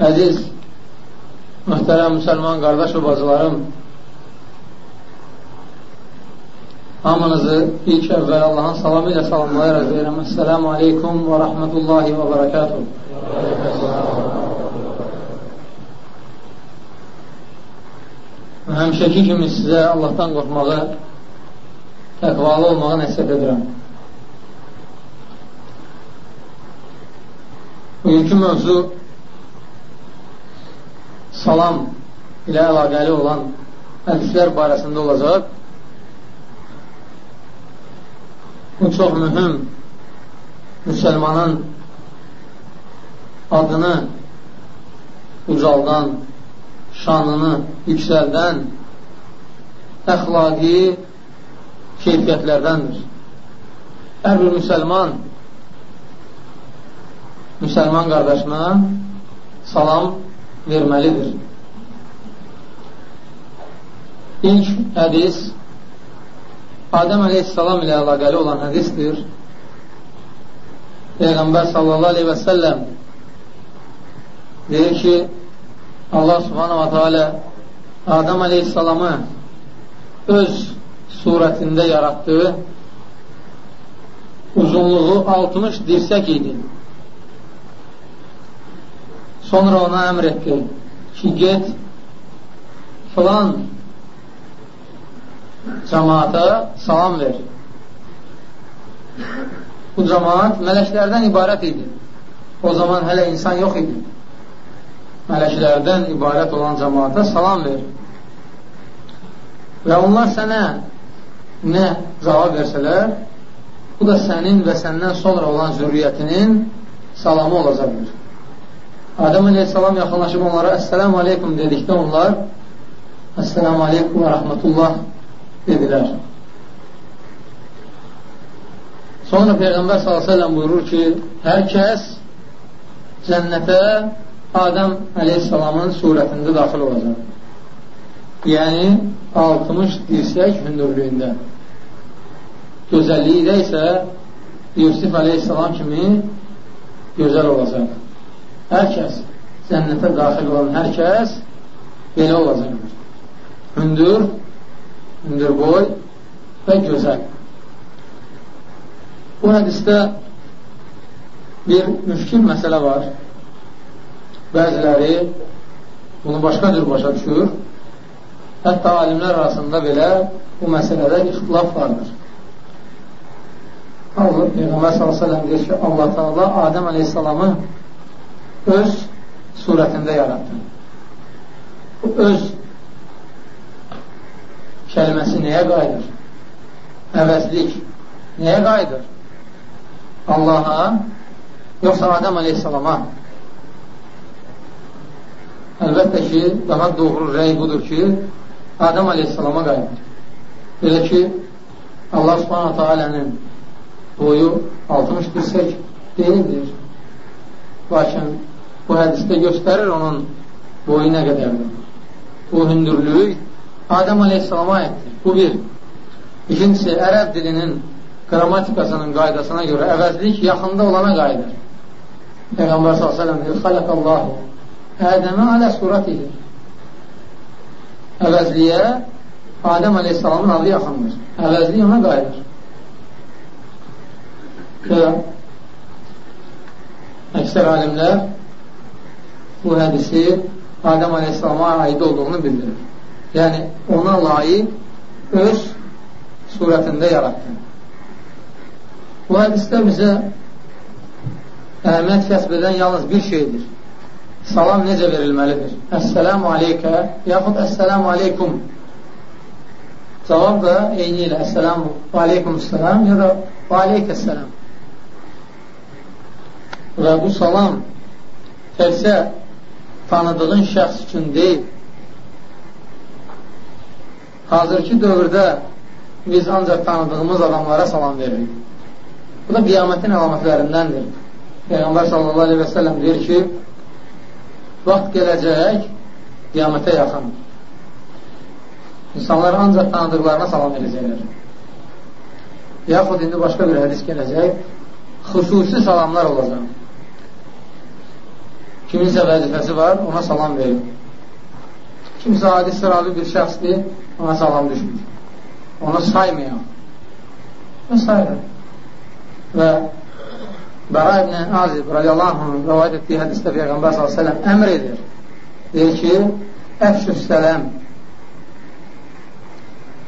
Əziz, mühtərəm müsəlman qardaş və bacılarım, hamınızı ilk əvvəl Allahın salamı ilə salamlayaraq deyirəm. Əssəlamu aleykum və rəhmətullahi və bərəkatuhu. Həmişəki kimi sizə Allahdan qorxmağı, təqvalı olmağı nəsib edirəm. Bugünkü mövzu salam ilə əlaqəli olan hədislər barəsində olacaq. Bu çox mühüm müsəlmanın adını ucaldan, şanını yüksəldən əxlaqi keyfiyyətlərdəndir. Hər bir müsəlman müsəlman qardaşına salam verməlidir. İlk hədis Adəm əleyhissalam ilə əlaqəli olan hədisdir. Peyğəmbər sallallahu aleyhi və səlləm deyir ki, Allah subhanahu wa ta'ala Adəm əleyhissalamı öz surətində yaratdığı uzunluğu 60 dirsək idi. Sonra ona əmr etdi ki, get filan cəmaata salam ver. Bu cəmaat mələklərdən ibarət idi. O zaman hələ insan yox idi. Mələklərdən ibarət olan cəmaata salam ver. Və onlar sənə nə cavab versələr, bu da sənin və səndən sonra olan zürriyyətinin salamı olacaqdır. Adəm əleyhissalam yaxınlaşıb onlara Əssəlamu aleykum dedikdə onlar Əssəlamu aleykum və rəhmətullah dedilər. Sonra Peyğəmbər s.ə.v buyurur ki, hər kəs cənnətə Adəm əleyhissalamın surətində daxil olacaq. Yəni, 60 dirsək hündürlüyündə. Gözəlliyi də isə Yusuf əleyhissalam kimi gözəl olacaq hər kəs, cənnətə daxil olan hər kəs belə olacaqdır. Hündür, hündür boy və gözəl. Bu hədistə bir müşkil məsələ var. Bəziləri bunu başqa cür başa düşür. Hətta alimlər arasında belə bu məsələdə ixtilaf vardır. Allah Peyğəmbər s.ə.v deyir ki, Allah-u Teala Adəm əleyhissalamı öz surətində yaratdı. Bu öz kəlməsi nəyə qayıdır? Əvəzlik nəyə qayıdır? Allaha yoxsa Adəm aleyhissalama? Əlbəttə ki, daha doğru rəy budur ki, Adəm aleyhissalama qayıdır. Belə ki, Allah subhanətə alənin boyu 60 dirsək deyildir. Lakin bu hədisdə göstərir onun boyu nə qədərdir. Bu hündürlük Adəm Aleyhisselama aiddir. Bu bir. İkincisi, ərəb dilinin qrammatikasının qaydasına görə əvəzlik yaxında olana qayıdır. Peyğəmbər s.ə.v deyir, xaləqəllahu Ədəmə alə suratihi. Əvəzliyə Adəm Aleyhisselamın adı yaxındır. Əvəzlik ona qayıdır. Və əksər alimlər bu hədisi Adəm Aleyhisselama aid olduğunu bildirir. Yəni, ona layiq öz surətində yaratdı. Bu hədisdə bizə əhəmiyyət kəsb edən yalnız bir şeydir. Salam necə verilməlidir? Əssəlamu aleykə yaxud əssəlamu aleykum. Cavab da eyni ilə əssəlamu aleykum səlam ya da aleykəssəlam. Və bu salam təkcə tanıdığın şəxs üçün deyil. Hazırki dövrdə biz ancaq tanıdığımız adamlara salam veririk. Bu da qiyamətin əlamətlərindəndir. Peyğəmbər sallallahu aleyhi və səlləm deyir ki, vaxt gələcək qiyamətə yaxın. İnsanlar ancaq tanıdıqlarına salam edəcəklər. Yaxud indi başqa bir hədis gələcək, xüsusi salamlar olacaq. Kiminsə vəzifəsi var, ona salam verir. Kimsə adi sıralı bir şəxsdir, ona salam düşmür. Onu saymayan və s. Və Bəra ibn Azib radiyallahu anh rəvayət etdiyi hədisdə Peyğəmbər s.ə.v əmr edir. Deyir ki, əfşüs sələm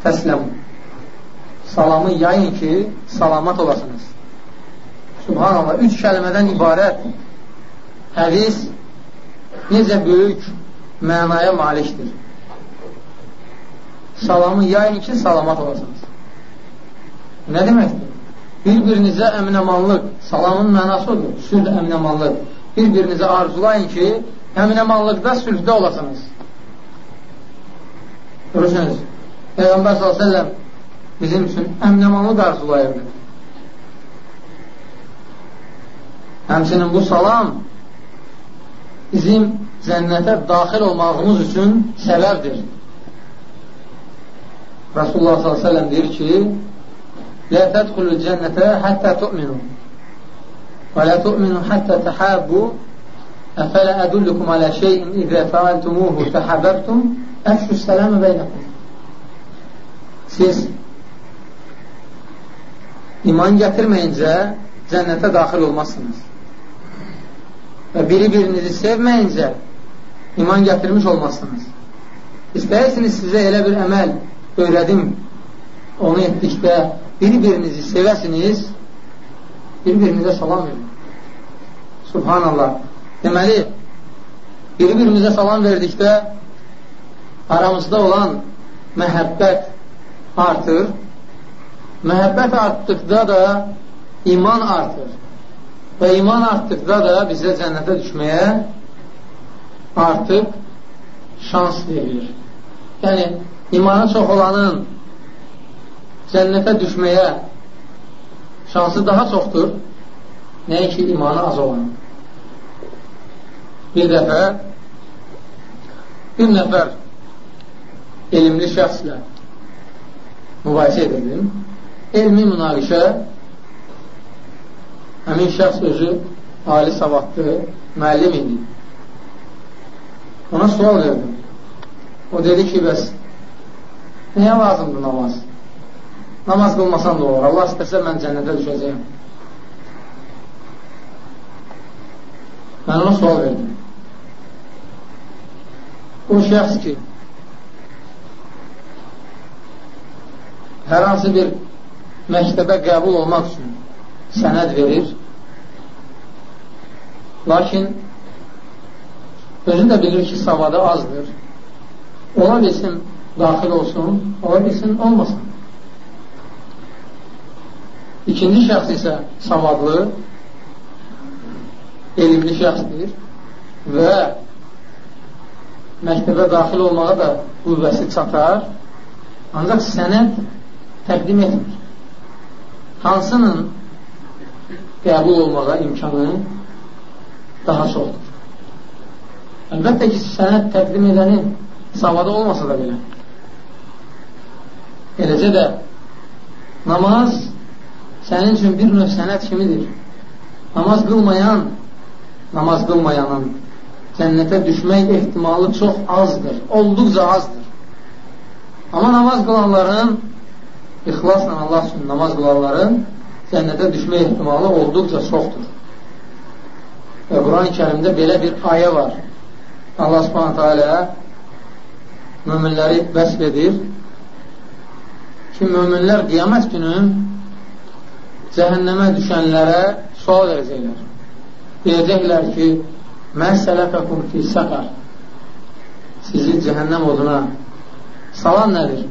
təsləmu salamı yayın ki, salamat olasınız. Subhanallah, üç kəlmədən ibarət hədis necə böyük mənaya malikdir. Salamı yayın ki, salamat olasınız. Nə deməkdir? Bir-birinizə əminəmanlıq, salamın mənası odur, sülh əminəmanlıq. Bir-birinizə arzulayın ki, əminəmanlıqda sülhdə olasınız. Görürsünüz, Peyğəmbər s.ə.v bizim üçün əminəmanlıq arzulayırdı. Həmsinin bu salam bizim cənnətə daxil olmağımız üçün səbəbdir. Rasulullah s.ə.v deyir ki, Lə tədxulul cənnətə həttə tu'minu və lə tu'minu həttə təhəbbu əfələ ədullukum alə şeyin izə fəaltumuhu təhəbəbtum əfşü sələmə beynəkum Siz iman gətirməyincə cənnətə daxil olmazsınız. Və biri-birinizi sevməyincə iman gətirmiş olmazsınız. İstəyirsiniz sizə elə bir əməl öyrədim, onu etdikdə bir-birinizi sevəsiniz, bir-birinizə salam verin. Subhanallah. Deməli, bir-birimizə salam verdikdə aramızda olan məhəbbət artır. Məhəbbət artdıqda da iman artır. Və iman artdıqda da bizə cənnətə düşməyə artıq şans verilir. Yəni, imanı çox olanın cənnətə düşməyə şansı daha çoxdur, nəinki imanı az olan. Bir dəfə bir nəfər elmli şəxslə mübahisə edirdim. Elmi münaqişə həmin şəxs özü ali savadlı, müəllim idi. Ona sual verdim. O dedi ki, bəs nəyə lazımdır namaz? Namaz qılmasam da olur. Allah istəsə mən cənnətə düşəcəyim. Mən ona sual verdim. O şəxs ki, hər hansı bir məktəbə qəbul olmaq üçün sənəd verir. Lakin özü də bilir ki, savadı azdır. Ola bilsin, daxil olsun, ola bilsin, olmasın. İkinci şəxs isə savadlı, elmli şəxsdir və məktəbə daxil olmağa da qüvvəsi çatar, ancaq sənəd təqdim etmir. Hansının qəbul olmağa imkanı daha çoxdur. Əlbəttə ki, sənəd təqdim edənin savadı olmasa da belə. Eləcə də namaz sənin üçün bir növ sənət kimidir. Namaz qılmayan, namaz qılmayanın cənnətə düşmək ehtimalı çox azdır, olduqca azdır. Amma namaz qılanların, ixlasla Allah üçün namaz qılanların cənnətə düşmə ehtimalı olduqca çoxdur. Və Quran-ı kərimdə belə bir ayə var. Allah subhanətə alə müminləri vəsf edir ki, müminlər qiyamət günü cəhənnəmə düşənlərə sual verəcəklər. Deyəcəklər ki, mən sələfəkum fi səqər sizi cəhənnəm oduna salan nədir?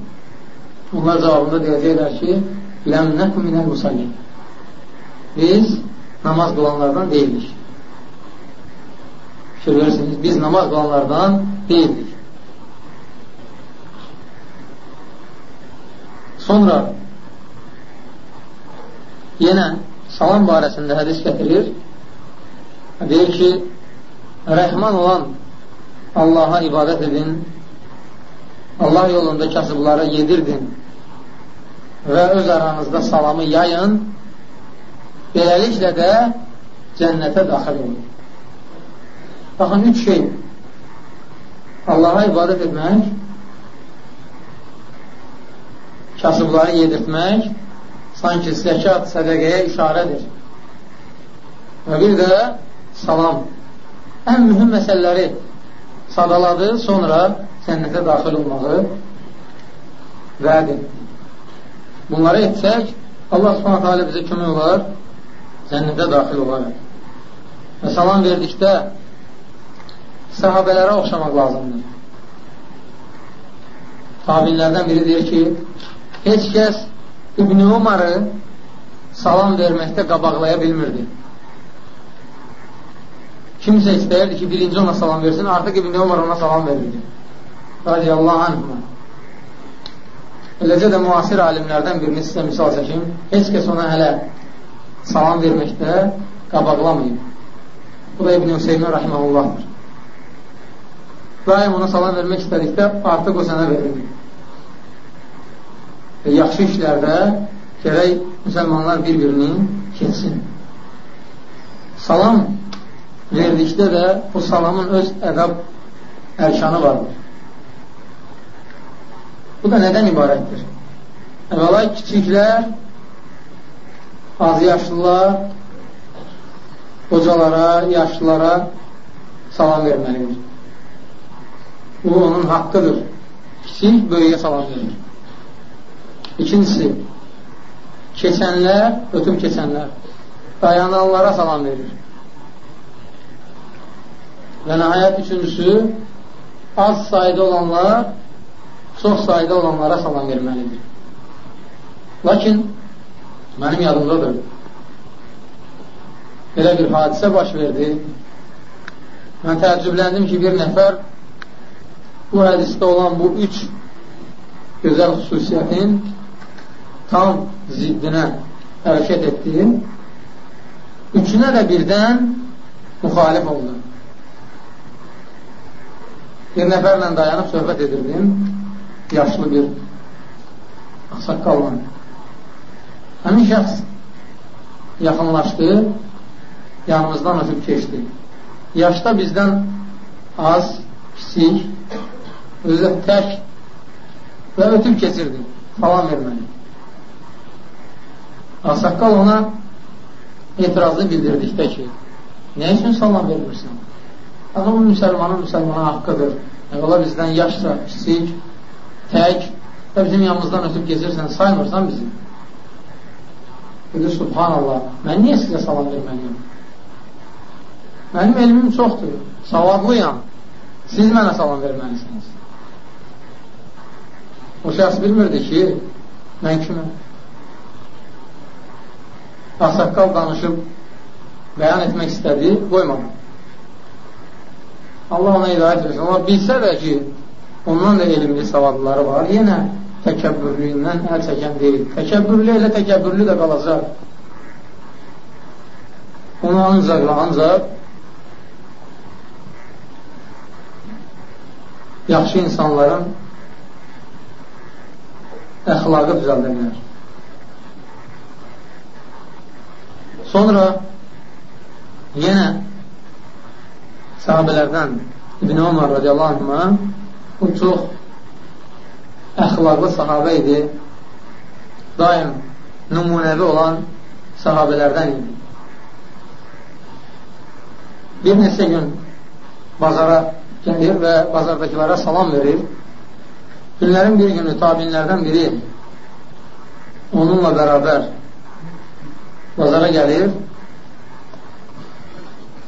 Onlar cavabında deyəcəklər ki, ləm nəkum minəl musallin biz namaz qılanlardan deyilik. Fikir verirsiniz, biz namaz qılanlardan deyildik. Sonra yenə salam barəsində hədis gətirir. Deyir ki, rəhman olan Allaha ibadət edin, Allah yolunda kasıblara yedirdin və öz aranızda salamı yayın Beləliklə də cənnətə daxil olur. Baxın, üç şey. Allaha ibadət etmək, kasıbları yedirtmək, sanki zəkat, sədəqəyə işarədir. Və bir də salam. Ən mühüm məsələləri sadaladı, sonra cənnətə daxil olmağı vəd etdi. Bunları etsək, Allah subhanətə alə bizə kömək olar, cənnətə daxil olar. Və salam verdikdə sahabələrə oxşamaq lazımdır. Tabinlərdən biri deyir ki, heç kəs İbn-i Umarı salam verməkdə qabaqlaya bilmirdi. Kimsə istəyirdi ki, birinci ona salam versin, artıq İbn-i Umar ona salam verirdi. Radiyallahu anhına. Eləcə də müasir alimlərdən birini sizə misal çəkim. Heç kəs ona hələ salam verməkdə qabaqlamayıb. Bu da İbn-i Hüseymin rahiməhullahdır. Daim ona salam vermək istədikdə artıq o sənə verirdi. Və yaxşı işlərdə gərək müsəlmanlar bir-birini keçsin. Salam verdikdə də bu salamın öz ədab ərkanı vardır. Bu da nədən ibarətdir? Əvvəla kiçiklər, az yaşlılar, qocalara, yaşlılara salam verməlidir. Bu onun haqqıdır. Kiçik böyüyə salam verir. İkincisi, keçənlər, ötüb keçənlər, dayananlara salam verir. Və nəhayət üçüncüsü, az sayda olanlar çox sayda olanlara salam verməlidir. Lakin mənim yadımdadır. Belə bir hadisə baş verdi. Mən təəccübləndim ki, bir nəfər bu hədisdə olan bu üç gözəl xüsusiyyətin tam ziddinə hərəkət etdi. Üçünə də birdən müxalif oldu. Bir nəfərlə dayanıb söhbət edirdim yaşlı bir saqqalla. Həmin şəxs yaxınlaşdı, yanımızdan ötüb keçdi. Yaşda bizdən az, kiçik, özü tək və ötüb keçirdi, falan verməli. Ağsaqqal ona etirazı bildirdikdə ki, nə üçün salam vermirsən? Adam müsəlmanın müsəlmana haqqıdır. Ola bizdən yaşsa, kiçik, tək və bizim yanımızdan ötüb gezirsən, saymırsan bizi. Dedi, subhanallah, mən niyə sizə salam verməliyim? Mənim elmim çoxdur, savadlıyam, siz mənə salam verməlisiniz. O şəxs bilmirdi ki, mən kiməm? Ağsaqqal danışıb bəyan etmək istədi, qoymadı. Allah ona hidayət versin. Amma bilsə də ki, Ondan da elmli savadları var. Yenə təkəbbürlüyündən əl çəkən deyil. Təkəbbürlü elə təkəbbürlü də qalacaq. Onu ancaq və ancaq yaxşı insanların əxlaqı düzəldə bilər. Sonra yenə sahabələrdən İbn Ömər radiyallahu anh Bu çox əxlaqlı sahabə idi. Daim nümunəvi olan sahabələrdən idi. Bir neçə gün bazara gəlir və bazardakılara salam verir. Günlərin bir günü tabinlərdən biri onunla bərabər bazara gəlir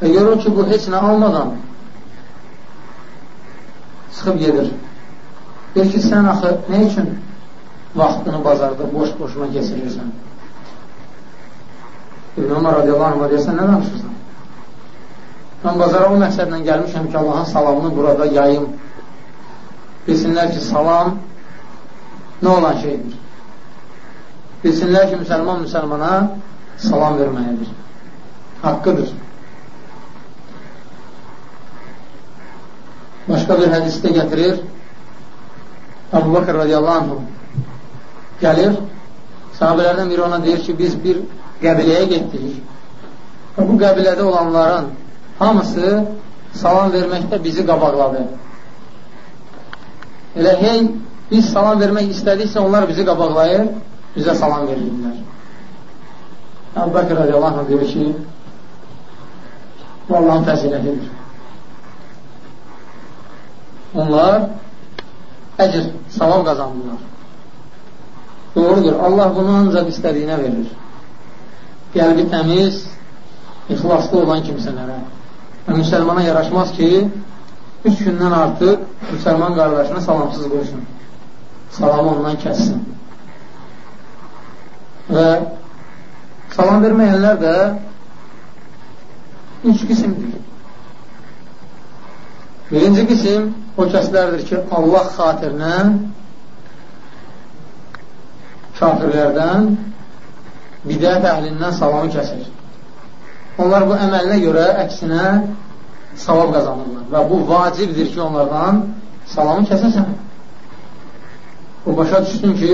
və görür ki, bu heç nə almadan çıxıb gedir. Deyir ki, sən axı nə üçün vaxtını bazarda boş-boşuna keçirirsən? İbn Ömər radiyallahu anh deyirsən, nə danışırsan? Mən bazara o məqsədlə gəlmişəm ki, Allahın salamını burada yayım. Bilsinlər ki, salam nə olan şeydir? Bilsinlər ki, müsəlman müsəlmana salam verməlidir. Haqqıdır. Başqa bir hədisdə gətirir, Abu Bakır radiyallahu anh gəlir, sahabələrdən biri ona deyir ki, biz bir qəbiləyə getdik və bu qəbilədə olanların hamısı salam verməkdə bizi qabaqladı. Elə hey biz salam vermək istədiksə onlar bizi qabaqlayır, bizə salam verirlər. Əbu Bəkir radiyallahu anh deyir ki, bu Allahın fəzilətidir. Onlar əcr, savab qazandılar. Doğrudur, Allah bunu ancaq istədiyinə verir. Qəlbi təmiz, ixlaslı olan kimsələrə. Və müsəlmana yaraşmaz ki, üç gündən artıq müsəlman qardaşına salamsız qoysun. Salamı ondan kəssin. Və salam verməyənlər də üç qismdir. Birinci qism o kəslərdir ki, Allah xatirinə kafirlərdən bidət əhlindən salamı kəsir. Onlar bu əməlinə görə əksinə savab qazanırlar və bu vacibdir ki, onlardan salamı kəsəsən. O başa düşsün ki,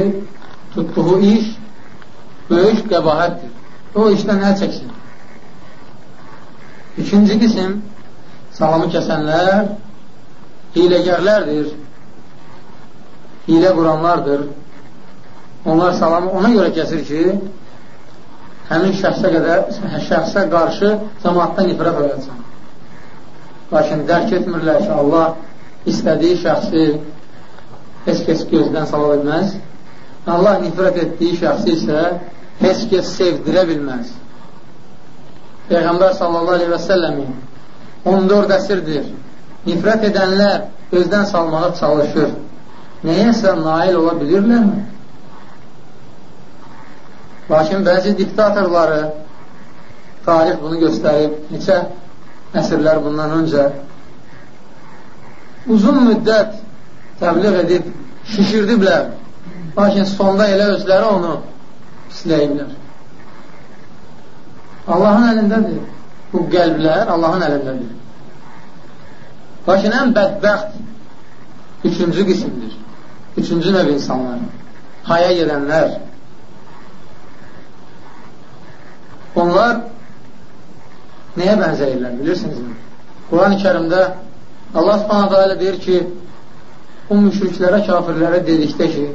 tutduğu iş böyük qəbahətdir. O işdən əl çəksin. İkinci qism salamı kəsənlər hiləgərlərdir. Hilə quranlardır. Onlar salamı ona görə kəsir ki, həmin şəxsə qədər, şəxsə qarşı cəmaatdan nifrət oyatsan. Lakin dərk etmirlər ki, Allah istədiyi şəxsi heç kəs gözdən sala bilməz. Allah nifrət etdiyi şəxsi isə heç kəs sevdirə bilməz. Peyğəmbər sallallahu aleyhi və səlləmi 14 əsrdir. Nifrət edənlər gözdən salmağa çalışır. Nəyəsə nail ola bilirlərmi? Lakin bəzi diktatorları tarix bunu göstərib, neçə əsrlər bundan öncə uzun müddət təbliğ edib, şişirdiblər. Lakin sonda elə özləri onu pisləyiblər. Allahın əlindədir. Bu qəlblər Allahın əlindədir. Lakin ən bədbəxt üçüncü qismdir. Üçüncü növ insanlar. Haya gedənlər, Onlar nəyə bənzəyirlər, bilirsinizmi? Quran-ı kərimdə Allah subhanətə alə deyir ki, o müşriklərə, kafirlərə dedikdə ki,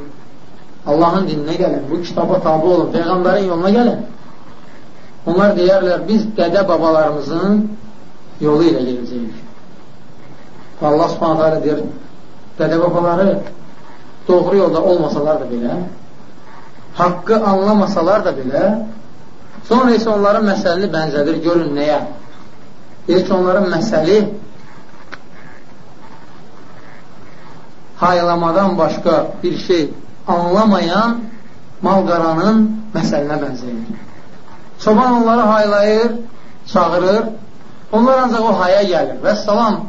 Allahın dininə gəlin, bu kitaba tabi olun, Peyğəmbərin yoluna gəlin. Onlar deyərlər, biz dədə babalarımızın yolu ilə gələcəyik. Allah subhanətə alə deyir, dədə babaları doğru yolda olmasalar da belə, haqqı anlamasalar da belə, Sonra isə onların məsəlini bənzədir, görün nəyə? Deyir ki, onların məsəli haylamadan başqa bir şey anlamayan mal-qaranın məsəlinə bənzəyir. Çoban onları haylayır, çağırır, onlar ancaq o haya gəlir və salam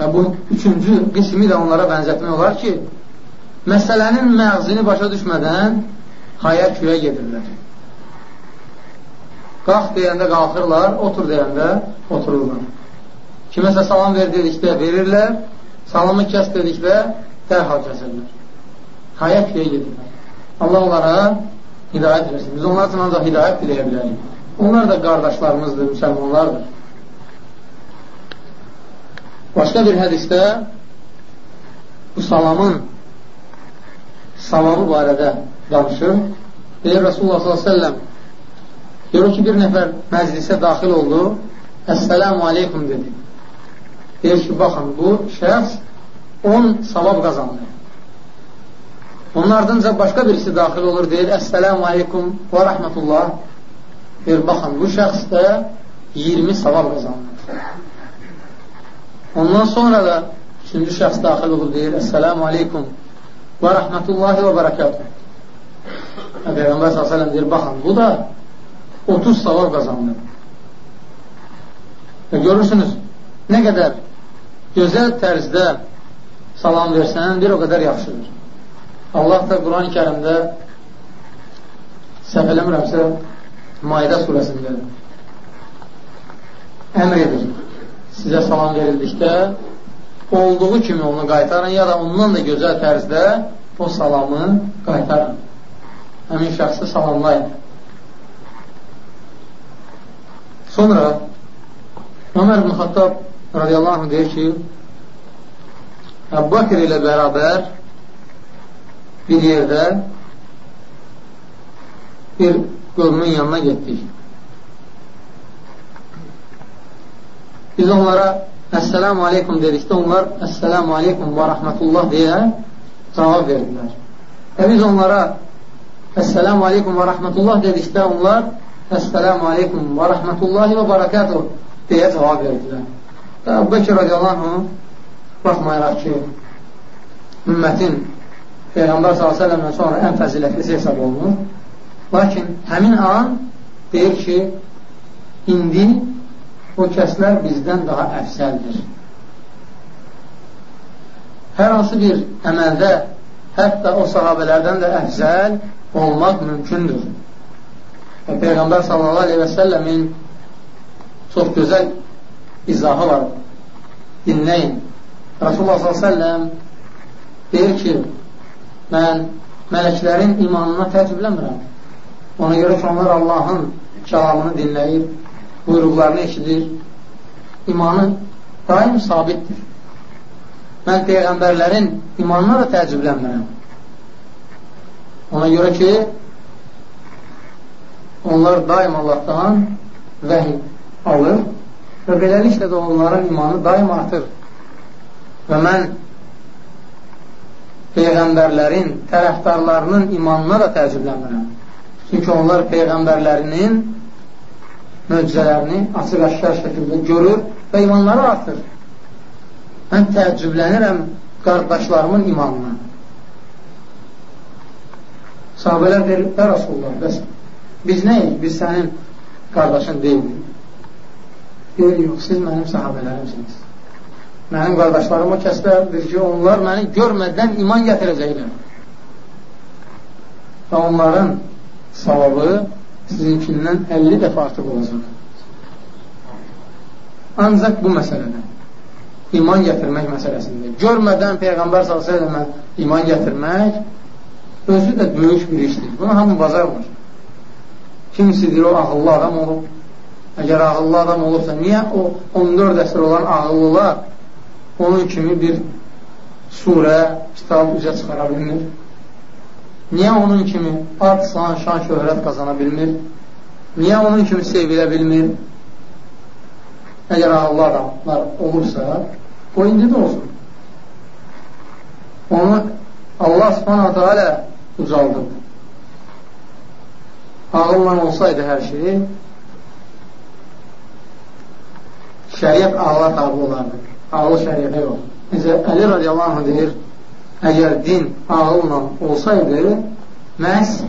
və bu üçüncü qismi də onlara bənzətmək olar ki, məsələnin məğzini başa düşmədən haya küyə gedirlər. Qalx deyəndə qalxırlar, otur deyəndə otururlar. Kiməsə salam ver dedikdə verirlər, salamı kəs dedikdə dərhal kəsirlər. Hayət deyə gedirlər. Allah onlara hidayət versin. Biz onlar üçün ancaq hidayət diləyə bilərik. Onlar da qardaşlarımızdır, müsəlmanlardır. Başqa bir hədisdə bu salamın savabı barədə danışır. Deyir Rasulullah s.ə.v Görür ki, bir nəfər məclisə daxil oldu, Əssəlamu aleykum dedi. Deyir ki, baxın, bu şəxs 10 savab qazandı. Onun ardınca başqa birisi daxil olur, deyir, Əssəlamu aleykum və rəhmətullah. Deyir, baxın, bu şəxs də 20 savab qazandı. Ondan sonra da üçüncü şəxs daxil olur, deyir, Əssəlamu aleykum və rəhmətullahi və bərəkatuhu. Peyğəmbər s.ə.v deyir, baxın, bu da 30 savab qazanılır. Və görürsünüz, nə qədər gözəl tərzdə salam versən, bir o qədər yaxşıdır. Allah da Quran-ı kərimdə səhv eləmirəmsə Maidə surəsində əmr edir. Sizə salam verildikdə olduğu kimi onu qaytarın ya da ondan da gözəl tərzdə o salamı qaytarın. Həmin şəxsi salamlayın. Sonra Ömər ibn Xattab radiyallahu anh deyir ki, Əbu Bakr ilə bərabər bir yerdə bir qövmün yanına getdik. Biz onlara Əssəlamu aleykum dedikdə onlar Əssəlamu aleykum və rəhmətullah deyə cavab verdilər. Və biz onlara Əssəlamu aleykum və rəhmətullah dedikdə onlar Əssəlamu aleykum və rəhmətullahi və barakatuh deyə cavab verdilər. Və Əbu Bekir radiyallahu baxmayaraq ki, ümmətin Peyğəmbər s.ə.v sonra ən fəzilətlisi hesab olunur. Lakin həmin an deyir ki, indi o kəslər bizdən daha əfsəldir. Hər hansı bir əməldə hətta o sahabələrdən də əfzəl olmaq mümkündür. Və Peyğəmbər sallallahu aleyhi və səlləmin çox gözəl izahı var. Dinləyin. Rasulullah s.ə.v deyir ki, mən mələklərin imanına təəccüblənmirəm. Ona görə ki, onlar Allahın kəlamını dinləyir, buyruqlarını eşidir, imanı daim sabitdir. Mən Peyğəmbərlərin imanına da təəccüblənmirəm. Ona görə ki, onlar daim Allahdan vəhiy alır və beləliklə də onların imanı daim artır. Və mən Peyğəmbərlərin tərəfdarlarının imanına da təəccüblənmirəm. Çünki onlar Peyğəmbərlərinin möcüzələrini açıq-aşkar şəkildə görür və imanları artır. Mən təəccüblənirəm qardaşlarımın imanına. Sahabələr deyir, ə Rasulullah, bəs biz nəyik? Biz sənin qardaşın deyilik. Deyir, yox, siz mənim sahabələrimsiniz. Mənim qardaşlarım o kəslərdir ki, onlar məni görmədən iman gətirəcəklər. Və onların savabı sizinkindən 50 dəfə artıq olacaq. Ancaq bu məsələdə iman gətirmək məsələsində görmədən Peyğəmbər s.ə.və iman gətirmək özü də böyük bir işdir. Bunu hamı bazarmır. Kimsidir o ağıllı adam olub. Əgər ağıllı adam olursa, niyə o 14 əsr olan ağıllılar onun kimi bir surə, kitab üzə çıxara bilmir? Niyə onun kimi ad, san, şan, şöhrət qazana bilmir? Niyə onun kimi sevilə bilmir? Əgər ağıllı adamlar olursa, o indi də olsun. Onu Allah subhanahu teala ucaldıb. Ağılla olsaydı hər şey, şəriət ağla tabi olardı. Ağlı şəriətə yox. Necə Əli radiyallahu anh deyir, əgər din ağılla olsaydı, məhz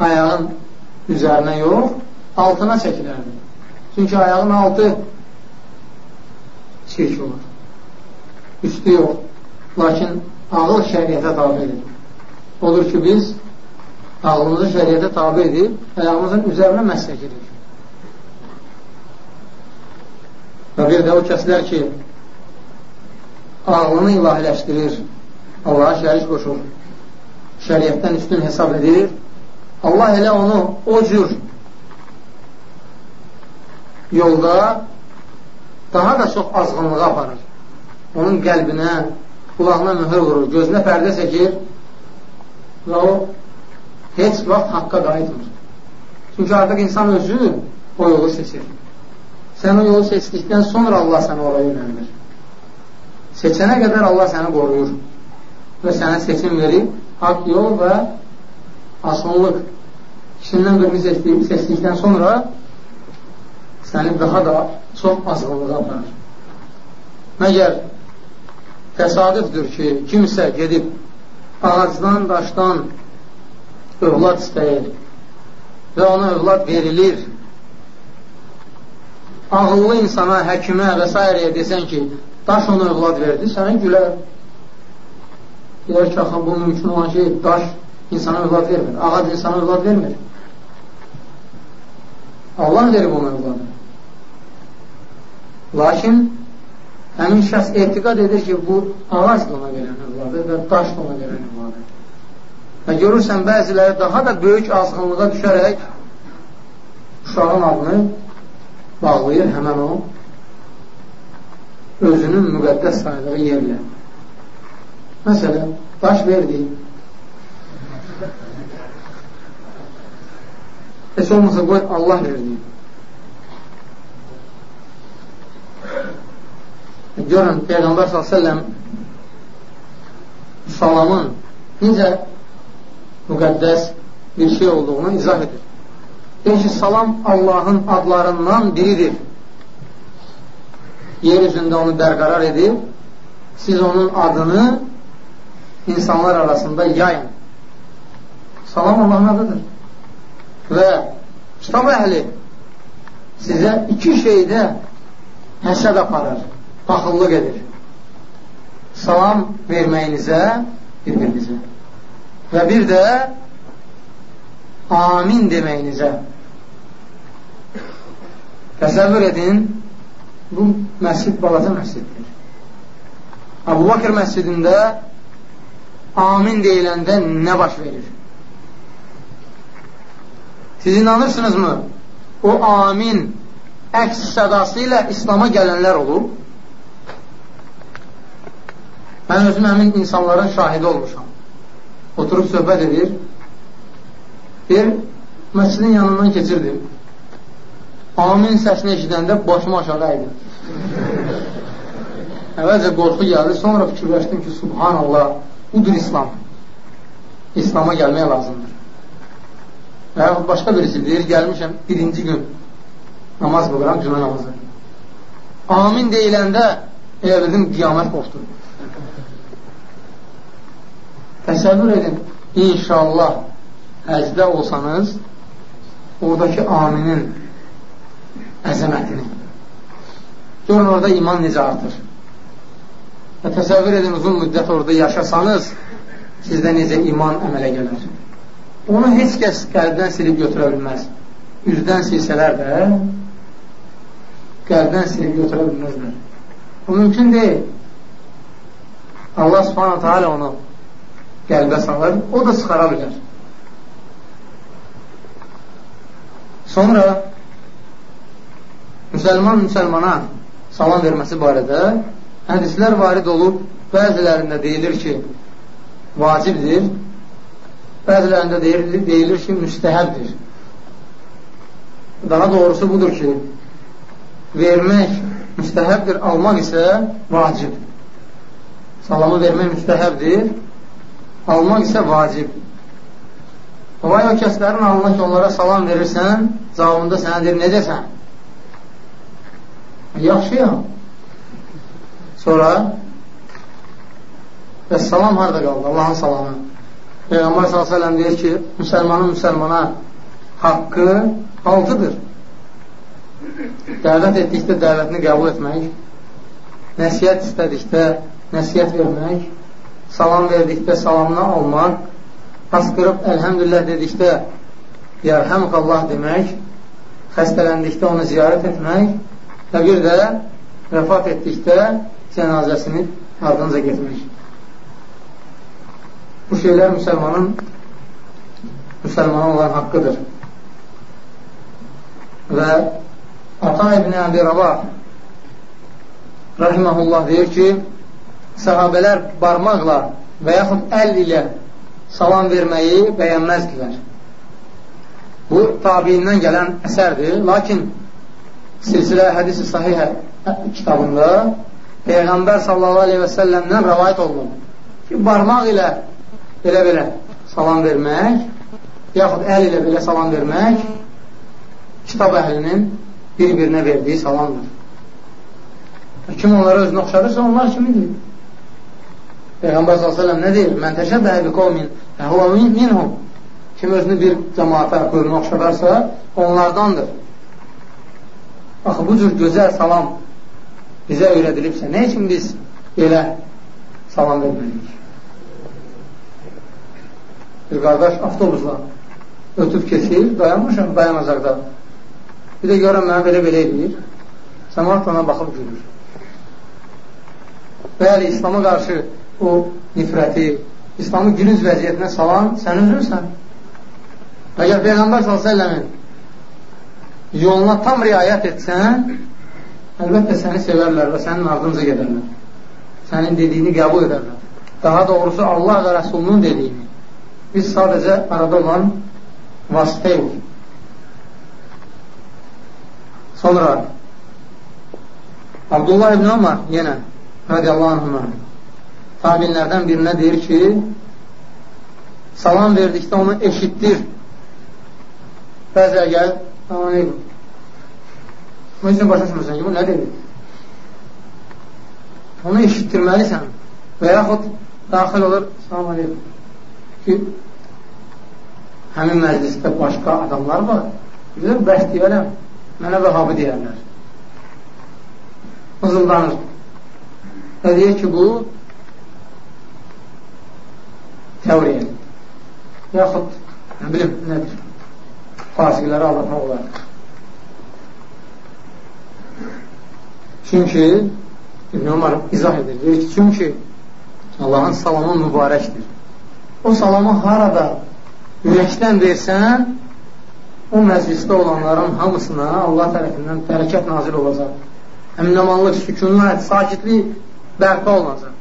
ayağın üzərinə yox, altına çəkilərdi. Çünki ayağın altı çirk olur. Üstü yox. Lakin ağıl şəriətə tabi edir. Odur ki, biz ağlımızı şəriətə tabi edib, ayağımızın üzərinə məhz çəkirik. Və bir də o kəslər ki, ağlını ilahiləşdirir, Allaha şərik qoşur, şəriətdən üstün hesab edir, Allah elə onu o cür yolda daha da çox azğınlığa aparır. Onun qəlbinə, qulağına mühür vurur, gözünə pərdə çəkir və o heç vaxt haqqa qayıtmır. Çünki artıq insan özü o yolu seçir. Sən o yolu seçdikdən sonra Allah səni oraya yönəndir. Seçənə qədər Allah səni qoruyur və sənə seçim verir, haqq yol və asınlıq. İkisindən birini seçdikdən sonra səni daha da çox azğınlığa aparır. Məgər təsadüfdür ki, kimsə gedib ağacdan, daşdan övlad istəyir və ona övlad verilir ağıllı insana, həkimə və s. desən ki, daş ona övlad verdi, sənə gülər. Deyər ki, axı, bu mümkün olan şey, daş insana övlad vermir, ağac insana övlad vermir. Allah verib ona övladı. Lakin həmin şəxs etiqad edir ki, bu ağac da ona verən övladı və daş da ona verən övladı. Və görürsən, bəziləri daha da böyük azğınlığa düşərək uşağın adını bağlayır həmən o özünün müqəddəs saydığı yerlə. Məsələn, daş verdi. Heç olmasa qoy Allah verdi. Görün, Peyğəmbər s.ə.v salamın necə müqəddəs bir şey olduğunu izah edir. Deyir ki, salam Allahın adlarından biridir. Yer üzündə onu bərqərar edib, siz onun adını insanlar arasında yayın. Salam Allahın adıdır. Və kitab əhli sizə iki şeydə həsəd aparır, baxıllıq edir. Salam verməyinizə, bir-birinizə. Və bir də amin deməyinizə. Təsəvvür edin, bu məscid balaca məsciddir. Abu Bakır məscidində amin deyiləndə nə baş verir? Siz inanırsınızmı? O amin əks sədası ilə İslama gələnlər olub. Mən özüm həmin insanların şahidi olmuşam. Oturub söhbət edir. Bir, məscidin yanından keçirdim. Amin səsini eşidəndə başım aşağı əydim. Əvvəlcə qorxu gəldi, sonra fikirləşdim ki, subhanallah, budur İslam. İslama gəlmək lazımdır. Və yaxud başqa birisi deyir, gəlmişəm birinci gün namaz qılıram, cümə namazı. Amin deyiləndə elə bildim, qiyamət qofdur. Təsəvvür edin, inşallah həcdə olsanız, oradakı aminin əzəmətini. Görün orada iman necə artır. Və təsəvvür edin, uzun müddət orada yaşasanız, sizdə necə iman əmələ gəlir. Onu heç kəs qəlbdən silib götürə bilməz. Üzdən silsələr də, qəlbdən silib götürə bilməzlər. Bu mümkün deyil. Allah subhanətə alə onu qəlbə salır, o da çıxara bilər. Sonra müsəlman müsəlmana salam verməsi barədə hədislər varid olub, bəzilərində deyilir ki, vacibdir, bəzilərində deyilir, deyilir ki, müstəhəbdir. Daha doğrusu budur ki, vermək müstəhəbdir, almaq isə vacib. Salamı vermək müstəhəbdir, almaq isə vacib. Vay o kəslərin alına ki, onlara salam verirsən, cavabında sənə deyir, necəsən? Yaxşıyam. Sonra və salam harada qaldı? Allahın salamı. Peyğəmbər s.ə.v deyir ki, müsəlmanın müsəlmana haqqı altıdır. Dəvət etdikdə dəvətini qəbul etmək, nəsiyyət istədikdə nəsiyyət vermək, salam verdikdə salamını almaq, asqırıb əlhəmdülillah dedikdə yərhəmqallah demək, xəstələndikdə onu ziyarət etmək və bir də vəfat etdikdə cənazəsini ardınca getmək. Bu şeylər müsəlmanın müsəlmana olan haqqıdır. Və Ata ibn Əbi Rabah rahiməhullah deyir ki, sahabələr barmaqla və yaxud əl ilə salam verməyi bəyənməzdilər. Bu, tabiindən gələn əsərdir, lakin silsilə hədisi sahihə kitabında Peyğəmbər sallallahu aleyhi və səlləmdən rəvayət olunur ki, barmaq ilə belə-belə salam vermək, yaxud əl ilə belə salam vermək kitab əhlinin bir-birinə verdiyi salamdır. Kim onlara özünü oxşarırsa, onlar kimidir? Peyğəmbər s.ə.v nə deyir? Mən təşəbbəhə bi qovmin əhvə minhum Kim özünü bir cəmaata, quruna oxşadarsa, onlardandır. Axı, bu cür gözəl salam bizə öyrədilibsə, nə üçün biz belə salam verməliyik? Bir qardaş avtobusla ötüb keçir, dayanmışam dayanacaqda. Bir də görəm mənə belə-belə edir. Cəmaat ona baxıb gülür. Bəli, İslama qarşı o nifrəti, İslamı günüz vəziyyətinə salan sən özünsən. Əgər Peyğəmbər s.ə.v-in yoluna tam riayət etsən, əlbəttə səni sevərlər və sənin ardınca gedərlər. Sənin dediyini qəbul edərlər. Daha doğrusu Allah və Rəsulunun dediyini. Biz sadəcə arada olan vasitəyik. Sonra Abdullah ibn Ömər yenə radiyallahu anhına tabinlərdən birinə deyir ki, salam verdikdə onu eşitdir. Bəzər gəl, Bunun üçün başa düşmürsən ki, bu nə dedi? Onu eşitdirməlisən və yaxud daxil olur, salam aleykum. Ki, həmin məclisdə başqa adamlar var. Bilir, bəs deyərəm, mənə vəhabı deyərlər. Mızıldanır. Və deyir ki, bu təvriyə yaxud, nə bilim, nədir? Fasiqləri aldatmaq olar. Çünki İbn Ömər izah edir, deyir ki, çünki Allahın salamı mübarəkdir. O salamı harada ürəkdən versən, o məclisdə olanların hamısına Allah tərəfindən bərəkət nazil olacaq. Əminəmanlıq, sükunət, sakitlik bərpa olunacaq.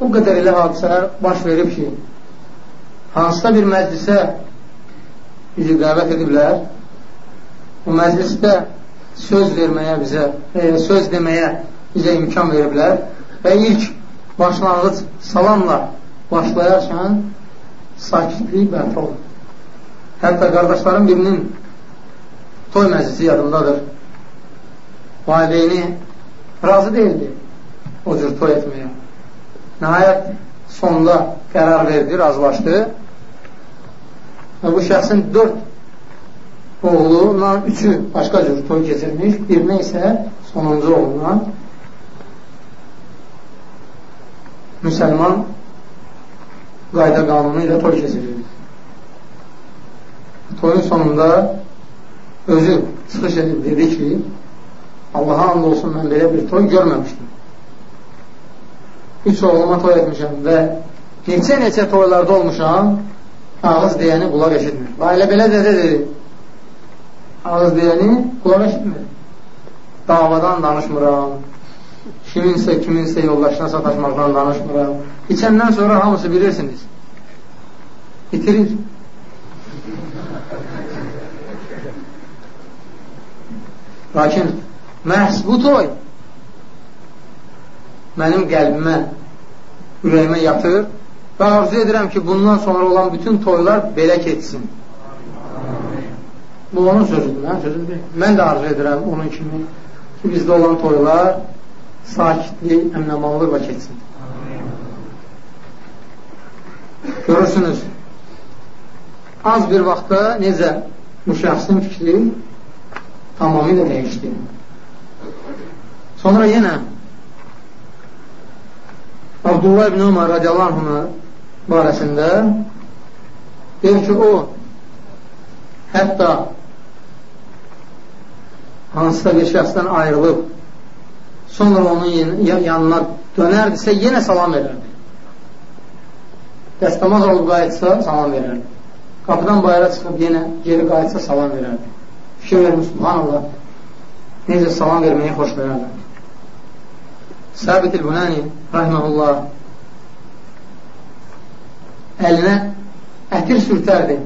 O qədər elə hadisələr baş verib ki, hansısa bir məclisə bizi dəvət ediblər, o məclisdə söz verməyə bizə, e, söz deməyə bizə imkan veriblər və ilk başlanğıc salamla başlayarkən sakitlik bərpa olur. Hətta qardaşların birinin toy məclisi yadındadır. Valideyni razı deyildi o cür toy etməyə. Nəhayət sonunda qərar verdi, razılaşdı və bu şəxsin dörd oğlundan üçü başqa cür toy keçirmiş, birinə isə sonuncu oğlundan müsəlman qayda qanunu ilə toy keçirir. Toyun sonunda özü çıxış edib dedi ki, Allaha and olsun mən belə bir toy görməmişdim. Üç oğluma toy etmişəm və neçə-neçə toylarda olmuşam, ağız deyəni qulaq eşitmir. Və elə belə də dedi, ağız deyəni qulaq eşitmir. Davadan danışmıram, kiminsə kiminsə yoldaşına sataşmaqdan danışmıram. İçəndən sonra hamısı bilirsiniz. Bitirir. Lakin məhz bu toy mənim qəlbimə, ürəyimə yatır və arzu edirəm ki, bundan sonra olan bütün toylar belə keçsin. Bu onun sözüdür, mənim sözüm deyil. Mən də arzu edirəm onun kimi ki, bizdə olan toylar sakitlik, əmnəmanlıqla keçsin. Görürsünüz, az bir vaxtda necə bu şəxsin fikri tamamilə dəyişdi. Sonra yenə Abdullah ibn Umar radiyallahu barəsində deyir ki, o hətta hansısa bir şəxsdən ayrılıb sonra onun yanına dönərdisə yenə salam verərdi. Dəstəmaz olub qayıtsa salam verərdi. Qapıdan bayra çıxıb yenə geri qayıtsa salam verərdi. Fikir verin, subhanallah, necə salam verməyi xoş verərdi. Sabit il-Bunani rahiməhullah əlinə ətir sürtərdi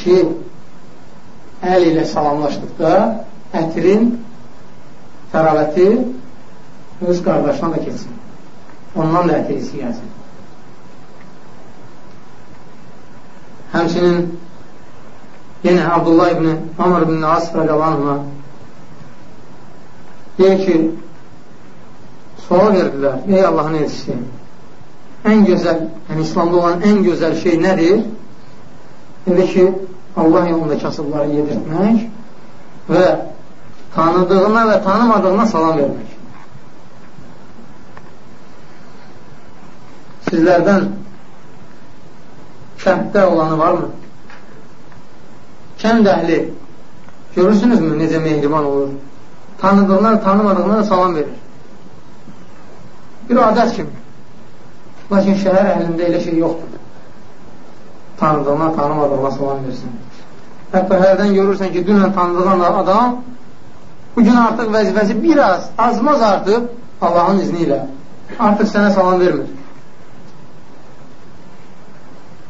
ki, əl ilə salamlaşdıqda ətirin təravəti öz qardaşına da keçsin. Ondan da ətir hissi gəlsin. Həmçinin yenə Abdullah ibn Amr ibn As rədəlanına deyir ki, sual verdilər, ey Allahın elçisi, ən gözəl, yəni İslamda olan ən gözəl şey nədir? Dedi ki, Allah yolunda kasıbları yedirtmək və tanıdığına və tanımadığına salam vermək. Sizlərdən kənddə olanı varmı? Kənd əhli görürsünüzmü necə mehriban olur? Tanıdığına, tanımadığına da salam verir. Bir adət kimi. Lakin şəhər əhlində elə şey yoxdur. Tanıdığına, tanımadığına salam versin. Hətta hərdən görürsən ki, dünən tanıdığın adam bu gün artıq vəzifəsi biraz, azmaz artıq Allahın izni ilə artıq sənə salam vermir.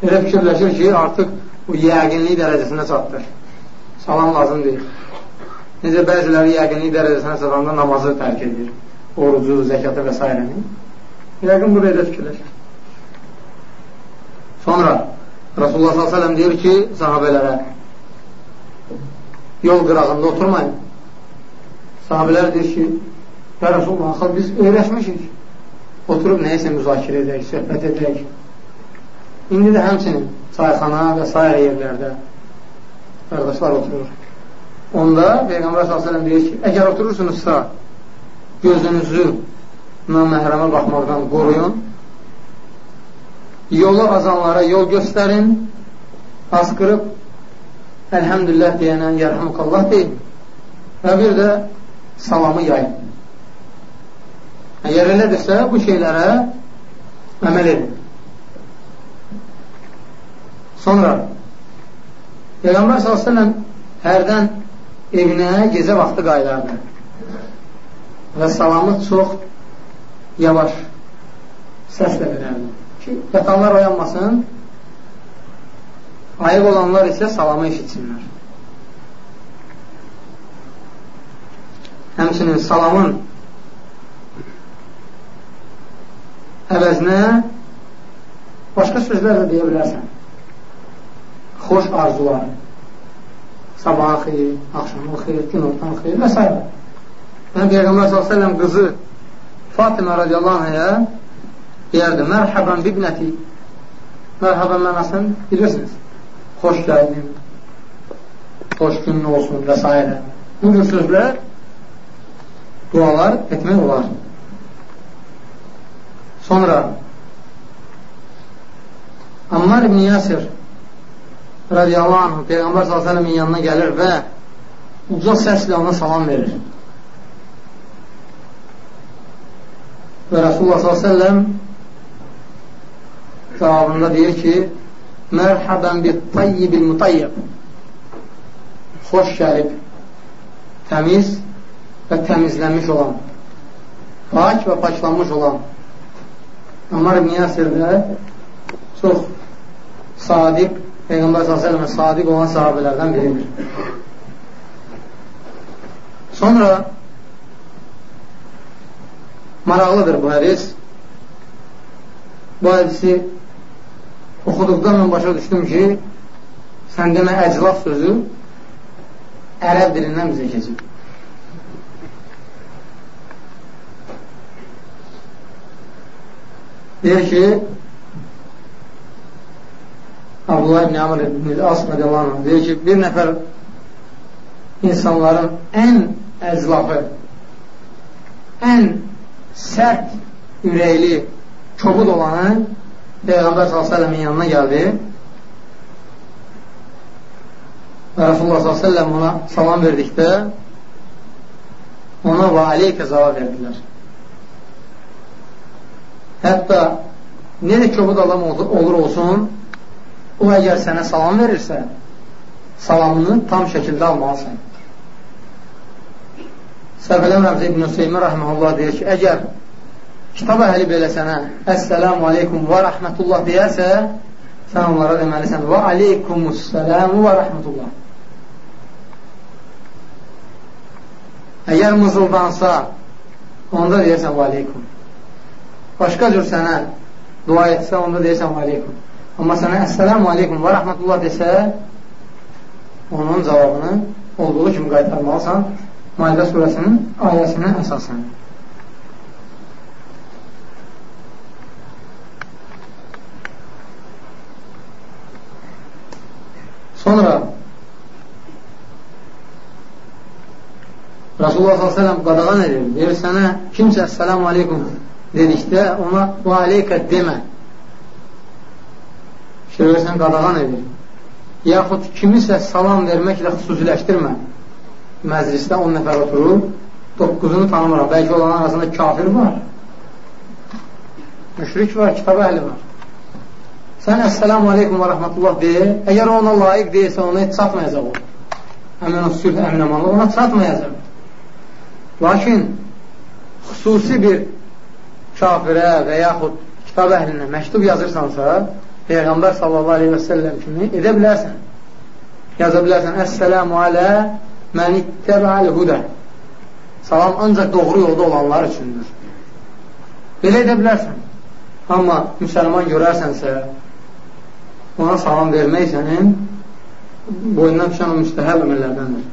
Elə fikirləşir ki, artıq bu yəqinlik dərəcəsinə çatdır. Salam lazım deyil. Necə bəziləri yəqinlik dərəcəsinə çatanda namazı tərk edir. Orucu, zəkatı və s. Yəqin burada elə fikirləşir. Sonra Rasulullah s.ə.v deyir ki, sahabələrə yol qırağında oturmayın. Sahabələr deyir ki, Ya Rasulullah, axı biz öyrəşmişik. Oturub nəyəsə müzakirə edək, söhbət edək. İndi də həmçinin çayxana və s. yerlərdə qardaşlar oturur. Onda Peyğəmbər s.ə.v deyir ki, əgər oturursunuzsa gözünüzü naməhrəmə baxmaqdan qoruyun, yolu azanlara yol göstərin, asqırıb əlhəmdülillah deyənə yərhamukallah deyin və bir də salamı yayın. Əgər elədirsə, bu şeylərə əməl edin. Sonra Peyğəmbər s.ə.v hərdən evinə gecə vaxtı qayıdardı və salamı çox yavaş səslə verərdi ki, yatanlar oyanmasın ayıq olanlar isə salamı eşitsinlər. Həmçinin salamın əvəzinə başqa sözlər də deyə bilərsən. Xoş arzular, sabahın xeyir, axşamın xeyir, gün ortan xeyir və s. Yəni, Peyğəmbər s.ə.v qızı Fatimə radiyallahu anhəyə deyərdi, mərhəbən bibnəti, mərhəbən mənasını bilirsiniz, xoş gəldin, xoş günün olsun və s. Bu cür sözlər, dualar etmək olar. Sonra Ammar ibn Yasir radiyallahu anh Peyğəmbər s.ə.v-in yanına gəlir və uca səslə ona salam verir. Və Rasulullah s.ə.v cavabında deyir ki Mərhəbən bi tayyibil mutayyib xoş gəlib təmiz və təmizlənmiş olan pak və paklanmış olan Ammar ibn Yasir də çox sadiq Peyğəmbər s.ə.və sadiq olan sahabələrdən biridir. Sonra maraqlıdır bu hədis. Bu hədisi oxuduqda mən başa düşdüm ki, sən demə əclaf sözü ərəb dilindən bizə keçib. Deyir ki, Abdullah ibn Amr ibn As radiyallahu deyir ki, bir nəfər insanların ən əzlafı, ən sərt ürəkli, kobud olanı Peyğəmbər s.ə.v-in yanına gəldi və Rasulullah s.ə.v ona salam verdikdə ona və aleykə cavab verdilər. Hətta necə kobud adam olur olsun, o əgər sənə salam verirsə, salamını tam şəkildə almalısan. Səfələm Rəmzi İbn-i Hüseymin rəhməhullah deyir ki, əgər kitab əhli belə sənə Əssəlamu aleykum və rəhmətullah deyərsə, sən onlara deməlisən və aleykumussaləmu və rəhmətullah. Əgər mızıldansa, onda deyərsən və aleykum başqa cür sənə dua etsə, onda deyirsən aleykum. Amma sənə əssəlamu aleykum və rəhmətullah desə, onun cavabını olduğu kimi qaytarmalısan Maidə surəsinin ayəsinə əsasən. Sonra Rasulullah s.ə.v qadağan edir. Deyir sənə kimsə əssəlamu aleykum dedikdə ona və aleykə demə. Şöyrəsən qadağan edir. Yaxud kimisə salam verməklə xüsusiləşdirmə. Məclisdə 10 nəfər oturur, 9-unu tanımıram. Bəlkə olan arasında kafir var, müşrik var, kitab əhli var. sən əssəlamu aleykum və rəhmətullah de, əgər ona layiq deyilsə, ona heç çatmayacaq o. Həmin o sülh, əmin amanlıq ona çatmayacaq. Lakin xüsusi bir kafirə və yaxud kitab əhlinə məktub yazırsansa, Peyğəmbər sallallahu aleyhi və səlləm kimi edə bilərsən. Yaza bilərsən, Əssəlamu alə məni təbəəl hudə. Salam ancaq doğru yolda olanlar üçündür. Belə edə bilərsən. Amma müsəlman görərsənsə, ona salam vermək sənin boyundan düşən o müstəhəb əməllərdəndir.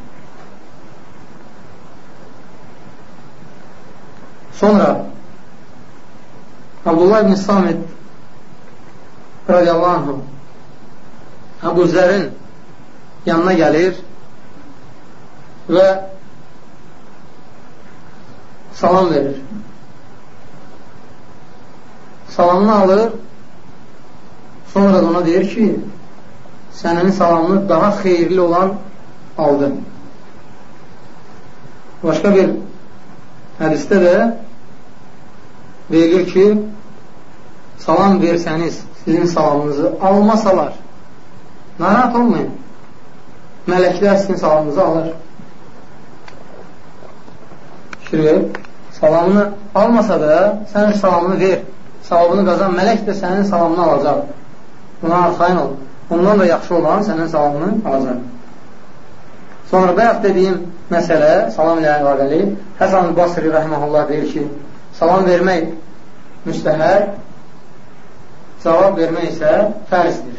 Sonra Abdullah ibn Samid radiyallahu Əbu Zərin yanına gəlir və salam verir. Salamını alır Sonra da ona deyir ki, sənin salamını daha xeyirli olan aldı. Başqa bir hədisdə də deyilir ki, salam versəniz, sizin salamınızı almasalar, narahat olmayın. Mələklər sizin salamınızı alır. Şirək, salamını almasa da, sənin salamını ver. Savabını qazan mələk də sənin salamını alacaq. Buna arxain ol. Ondan da yaxşı olan sənin salamını alacaq. Sonra bayaq dediyim məsələ, salam ilə əlaqəli, Həsan Basri rəhməhullah deyir ki, salam vermək müstəhər, cavab vermək isə fərzdir.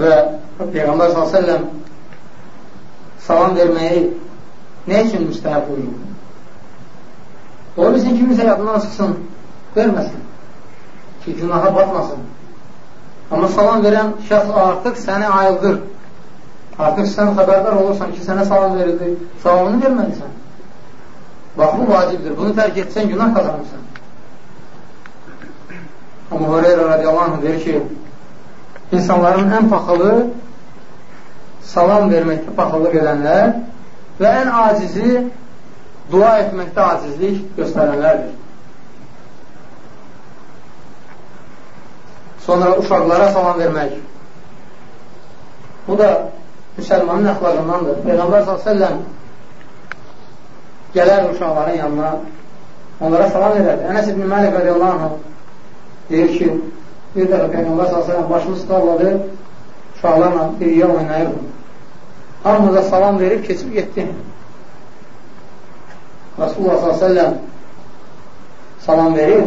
Və Peyğəmbər s.ə.v salam verməyi nə üçün müstəhəb buyurur? O bilsin kimisə yadından çıxsın, verməsin ki, günaha batmasın. Amma salam verən şəxs artıq səni ayıldır. Artıq sən xəbərdar olursan ki, sənə salam verildi, salamını verməlisən. Bax, bu vacibdir. Bunu tərk etsən, günah qazanırsan. Amma Hüreyra radiyallahu anh deyir ki, insanların ən paxılı salam verməkdə paxıllıq edənlər və ən acizi dua etməkdə acizlik göstərənlərdir. Sonra uşaqlara salam vermək. Bu da müsəlmanın əxlaqındandır. Peyğəmbər s.ə.v gələr uşaqların yanına, onlara salam verərdi. Ənəs ibn Məlik radiyallahu anh deyir ki, bir dəfə Peyğəmbər s.ə.v başını sıqalladı, uşaqlarla biriyyə oynayırdı. Hamımıza salam verib keçib getdi. Rasulullah s.ə.v salam verir,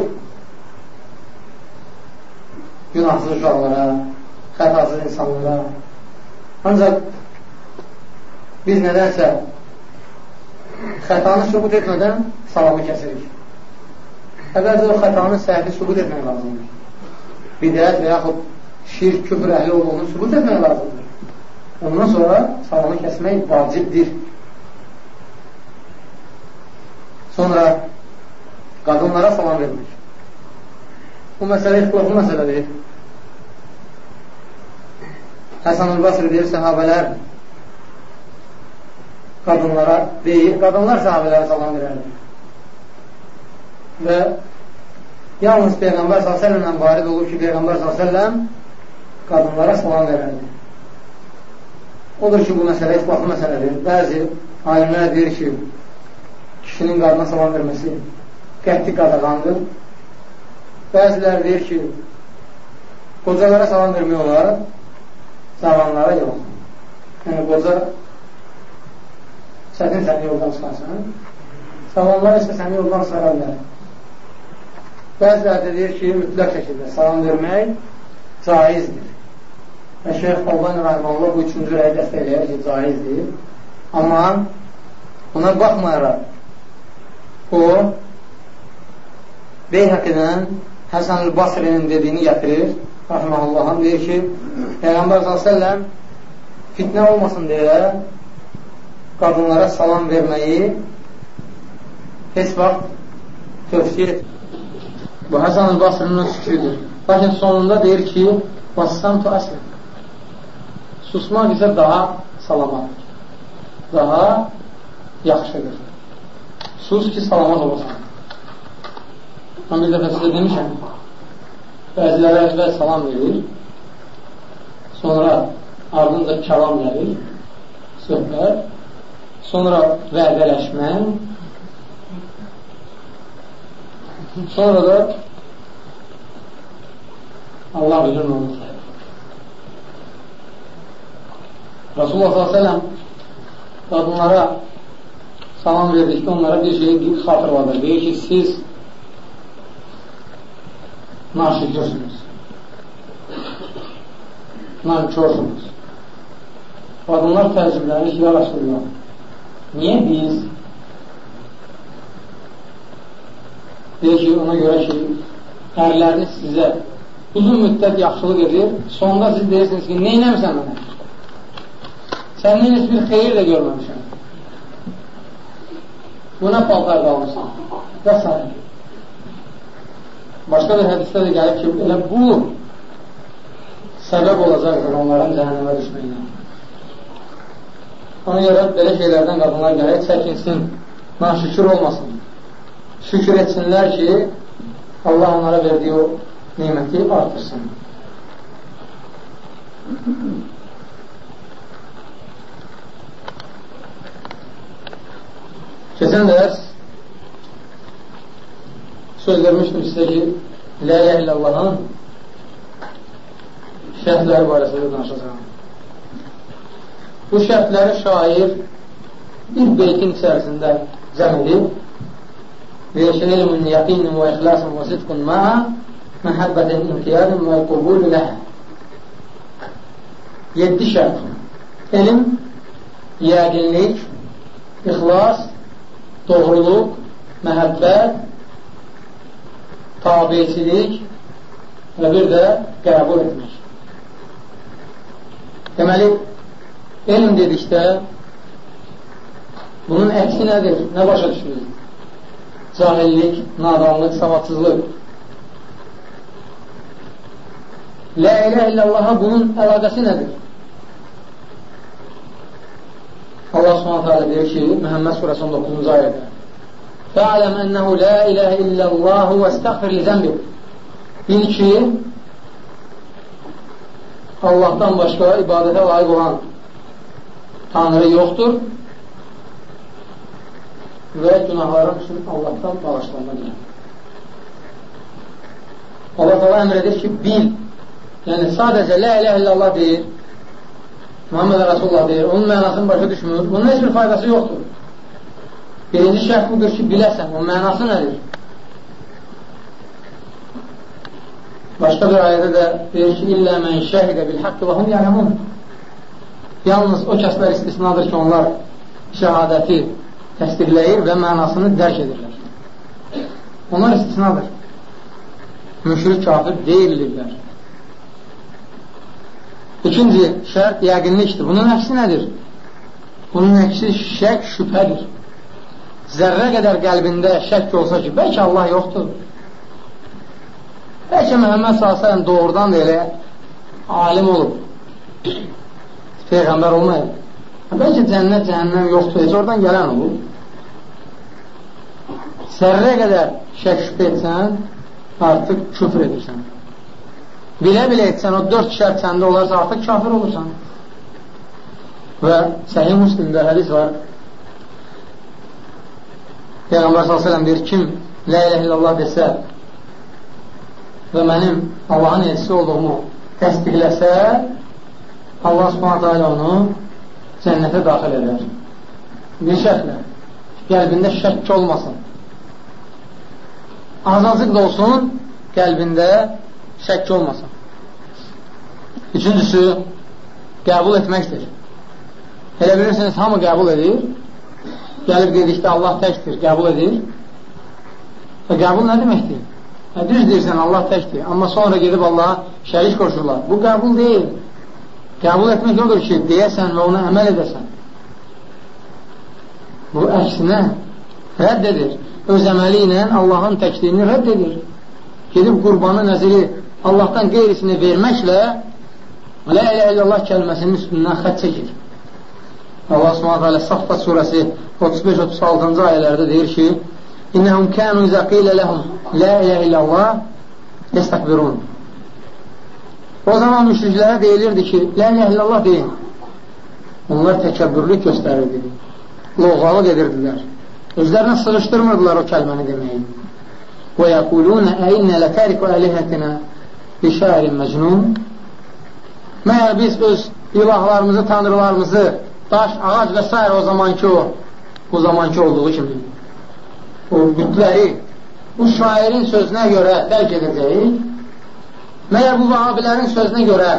günahsız uşaqlara, xətasız insanlara. Ancaq biz nədənsə xətanı sübut etmədən salamı kəsirik. Əvvəlcə o xətanı səhvi sübut etmək lazımdır. Bidət və yaxud şirk, küfür əhli olduğunu sübut etmək lazımdır. Ondan sonra salamı kəsmək vacibdir. Sonra qadınlara salam vermək. Bu məsələ ixtilaflı məsələdir. Həsan-ül Basri deyir, səhabələr qadınlara deyir, qadınlar səhabələrə salam verərdir. Və yalnız Peyğəmbər s.ə.v-lə varid olur ki, Peyğəmbər s.ə.v qadınlara salam verərdir. Odur ki, bu məsələ ixtilaflı məsələdir. Bəzi alimlər deyir ki, kişinin qadına salam verməsi qətti qadağandır. Bəziləri deyir ki, qocalara salam vermək olar, cavanlara yox. Yəni, qoca çətin səni yoldan çıxarsan, cavanlar isə səni yoldan çıxara bilər. Bəziləri də deyir ki, mütləq şəkildə salam vermək caizdir. Və Şeyh Qalban Rəhmanlı bu üçüncü rəyi dəstəkləyər ki, caizdir. Amma buna baxmayaraq, o Beyhəqidən Həsən-ül Basrinin dediyini gətirir, rəhməhullahın, deyir ki, Peyğəmbər s.ə.v fitnə olmasın deyə qadınlara salam verməyi heç vaxt tövsiyə et. Bu Həsən-ül Basrinin fikridir. Lakin sonunda deyir ki, vassamtu əsr. Susmaq isə daha salamatdır. Daha yaxşıdır. Sus ki, salamat olasan. Mən bir dəfə sizə demişəm, bəziləri əvvəl salam verir, sonra ardınca kəlam gəlir, söhbət, sonra vədələşmə, sonra da Allah bilir nə olur. Rasulullah s.ə.v qadınlara salam verdikdə onlara bir şeyi xatırladır. Deyir ki, siz naşükürsünüz. Nankorsunuz. Qadınlar təəccüblənir ki, ya Rasulullah, niyə biz deyir ki, ona görə ki, ərləriniz sizə uzun müddət yaxşılıq edir, sonda siz deyirsiniz ki, neynəmirsən mənə? Səndən heç bir xeyir də görməmişəm. Buna paltar qalmışsan. Və s. Başqa bir hədisdə də gəlib ki, elə bu səbəb olacaqdır onların cəhənnəmə düşməyinə. Ona görə belə şeylərdən qadınlar gərək çəkinsin, naşükür olmasın. Şükür etsinlər ki, Allah onlara verdiyi o niməti artırsın. Keçən dərs söz vermişdim sizə ki, La ilə illallahın şərtləri barəsində danışacağım. Bu şərtləri şair bir beytin içərisində cəm edib və ilmun yaqinin və ixlasin və sidqun ma'a məhəbbətin imtiyadın və qubul ləhə yeddi şərt elm, yəqinlik, ixlas, doğruluq, məhəbbət, tabiçilik və bir də qəbul etmək. Deməli, elm dedikdə bunun əksi nədir? Nə başa düşürük? Cahillik, nadanlıq, savadsızlıq. La ilə illallaha bunun əlaqəsi nədir? Allah subhanətə alə deyir ki, Məhəmməd surəsi 19-cu ayədə Fəaləm ənəhu la iləhə illəllahu və istəxfir li zəmbik Bil ki, Allahdan başqa ibadətə layiq olan Tanrı yoxdur və günahların üçün Allahdan bağışlanma deyir. Allah Allah əmr edir ki, bil, yəni sadəcə la ilə illallah deyir, Muhammed Rasulullah deyir, onun mənasını başa düşmür, bunun heç bir faydası yoxdur. Birinci şərt budur ki, biləsən, onun mənası nədir? Başqa bir ayədə də deyir ki, illə mən şəhidə bil haqqı və hum yələmun. Yalnız o kəslər istisnadır ki, onlar şəhadəti təsdiqləyir və mənasını dərk edirlər. Onlar istisnadır. Müşrik kafir deyilirlər. İkinci şərt yəqinlikdir. Bunun əksi nədir? Bunun əksi şək, şübhədir. Zərrə qədər qəlbində şək olsa ki, bəlkə Allah yoxdur. Bəlkə Məhəmməd s.ə.v doğrudan da elə alim olub. Peyğəmbər olmayıb. Bəlkə cənnət, cəhənnəm yoxdur, heç oradan gələn olub. Zərrə qədər şək şübhə etsən, artıq küfr edirsən. Bilə-bilə etsən, o dörd şərt səndə olarsa, artıq kafir olursan. Və səhih muslimdə hədis var. Peyğəmbər s.ə.v deyir, kim Lə ilə illallah desə və mənim Allahın elçisi olduğumu təsdiqləsə, Allah subhanətə alə onu cənnətə daxil edər. Bir şərtlə, qəlbində şəkk olmasın. Azacıq da olsun, qəlbində şəkk olmasın. Üçüncüsü, qəbul etməkdir. Elə bilirsiniz, hamı qəbul edir. Gəlib dedikdə Allah təkdir, qəbul edir. Və qəbul nə deməkdir? Hə, düz deyirsən, Allah təkdir. Amma sonra gedib Allaha şərik qoşurlar. Bu qəbul deyil. Qəbul etmək odur ki, deyəsən və ona əməl edəsən. Bu əksinə rədd edir. Öz əməli ilə Allahın təkliyini rədd edir. Gedib qurbanı nəziri Allahdan qeyrisini verməklə La ilə illallah kəlməsinin üstündən xət çəkir. Allah hələ Saffat surəsi 35-36-cı ayələrdə deyir ki İnnəhum kənu izə qilə ləhum La ilə illallah yəstəkbirun O zaman müşriklərə deyilirdi ki, lə ilə illallah deyin. Onlar təkəbbürlük göstərirdi. Loğalıq edirdilər. Özlərinə sığışdırmırdılar o kəlməni deməyi. Və yəqulunə əyinnə lətəriku əlihətinə bi şairin məcnun Məyər biz öz ilahlarımızı, tanrılarımızı, daş, ağac və s. o zamanki o, bu zamanki olduğu kimi o bütləri bu şairin sözünə görə dərk edəcəyik. Məyər bu vahabilərin sözünə görə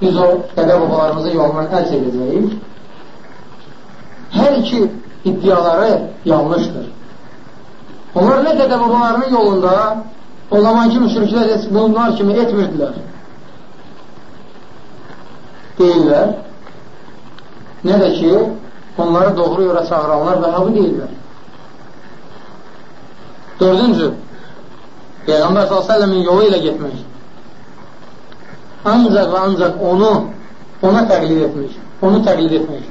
biz o dədə babalarımızın yolundan əl çəkəcəyik. Hər iki iddiaları yanlışdır. Onlar nə dədə babalarının yolunda o zamanki müşriklər bunlar kimi etmirdilər. Deyirlər. Nə də ki, onları doğru yola çağıranlar vəhabi deyirlər. Dördüncü, Peyğəmbər s.ə.v-in yolu ilə getmək. Ancaq və ancaq onu, ona təqlid etmək, onu təqlid etmək.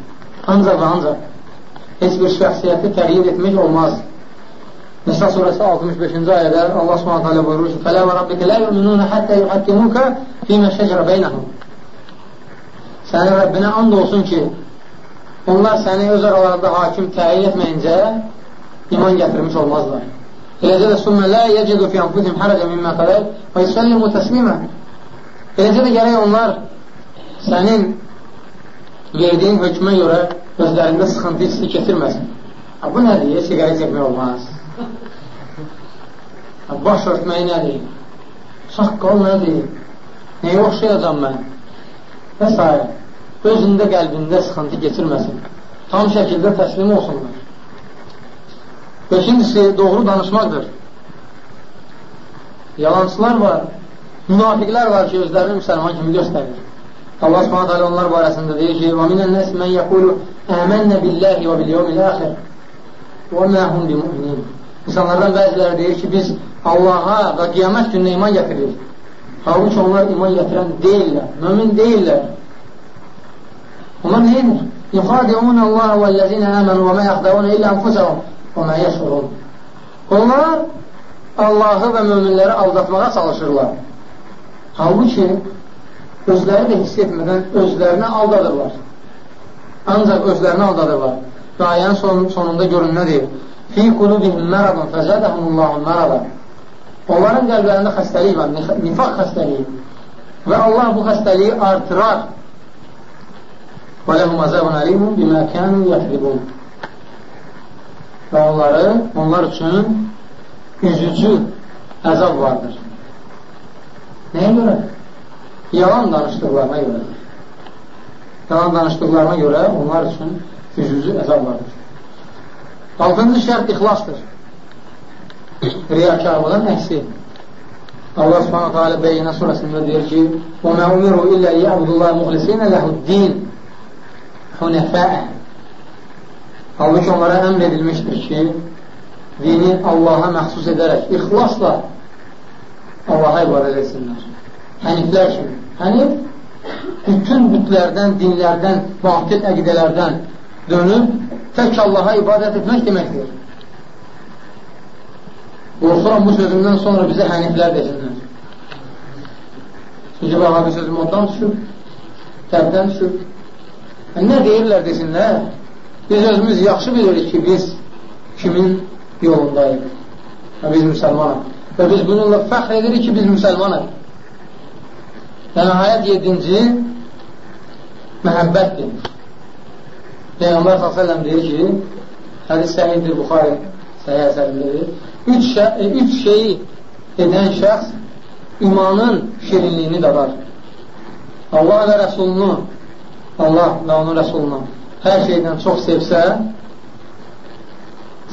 Ancaq və ancaq heç bir şəxsiyyəti təqlid etmək olmaz. Nisa surəsi 65-ci ayədə Allah hələ buyurur ki, və Rabbikə lə yu'minunə həttə yuhəkkimuka fīmə şəcərə beynəhum. Sənin Rəbbinə and olsun ki, onlar səni öz aralarında hakim təyin etməyincə iman gətirmiş olmazlar. Eləcə də sümmə lə yəcidu fi anfusihim hərəcə mimmə qədər və yusəllimu təslimə. Eləcə də gərək onlar sənin verdiyin hökmə görə özlərində sıxıntı hissi keçirməsin. Ha, bu nədir? Siqaret çəkmək olmaz. Ha, baş örtmək nədir? Saqqal nədir? Nəyə oxşayacam mən? Və s. Özündə qəlbində sıxıntı keçirməsin. Tam şəkildə təslim olsunlar. Beşincisi, doğru danışmaqdır. Yalancılar var, münafiqlər var ki, özlərini müsəlman kimi göstərir. Allah subhanət hələ onlar barəsində deyir ki, وَمِنَ النَّسِ مَنْ يَقُولُ آمَنَّ بِاللَّهِ وَبِالْيَوْمِ الْآخِرِ وَمَا هُمْ بِمُؤْمِنِينَ İnsanlardan bəziləri deyir ki, biz Allaha və qiyamət gününə iman gətiririk. Halbuki onlar iman gətirən deyirlər, mömin deyirlər. Onlar neyinir? يُخَادِعُونَ اللّٰهَ وَالَّذِينَ آمَنُوا وَمَا يَخْدَعُونَ إِلَّا أَنفُسَهُمْ mə yəşurun. Onlar Allahı və möminləri aldatmağa çalışırlar. Halbuki özləri də hiss etmədən özlərini aldadırlar. Ancaq özlərini aldadırlar. Və ayənin son, sonunda görün nə deyir? Fi qulubihim məradun fəzədəhumullahu mərada. Onların qəlblərində xəstəlik var, nifaq xəstəliyi. Və Allah bu xəstəliyi artırar. Və ləhum əzəbun əlimun bimə kənu yəkribun və onları, onlar üçün üzücü əzab vardır. Nəyə görə? Yalan danışdıqlarına görə. Yalan danışdıqlarına görə onlar üçün üzücü əzab vardır. Altıncı şərt ixlasdır. Riyakarlığın əksi. Allah subhanahu teala Beyyinə surəsində deyir ki وَمَا أُمِرُوا إِلَّا يَعْبُدُ اللّٰهِ مُخْلِسِينَ لَهُ الدِّينِ حُنَفَاءَ Halbuki onlara əmr edilmişdir ki, dini Allaha məxsus edərək, ixlasla Allaha ibarət etsinlər. Həniflər kimi. Hənif, bütün bütlərdən, dinlərdən, batil əqidələrdən dönüb, tək Allaha ibadət etmək deməkdir. Qorxuram bu sözümdən sonra bizə həniflər desinlər. Çünki bir sözüm ondan düşür, təbdən düşür. E, nə deyirlər desinlər? Biz özümüz yaxşı bilirik ki, biz kimin yolundayıq. Və biz müsəlmanıq. Və biz bununla fəxr edirik ki, biz müsəlmanıq. Və nəhayət yedinci məhəbbətdir. Peyğəmbər s.ə.v deyir ki, hədis səhiddir, Buxari səhiyyə əsərindədir. Üç, şə e, üç şeyi edən şəxs imanın şirinliyini dadar. Allah və Rəsulunu, Allah və onun Rəsulunu hər şeydən çox sevsə,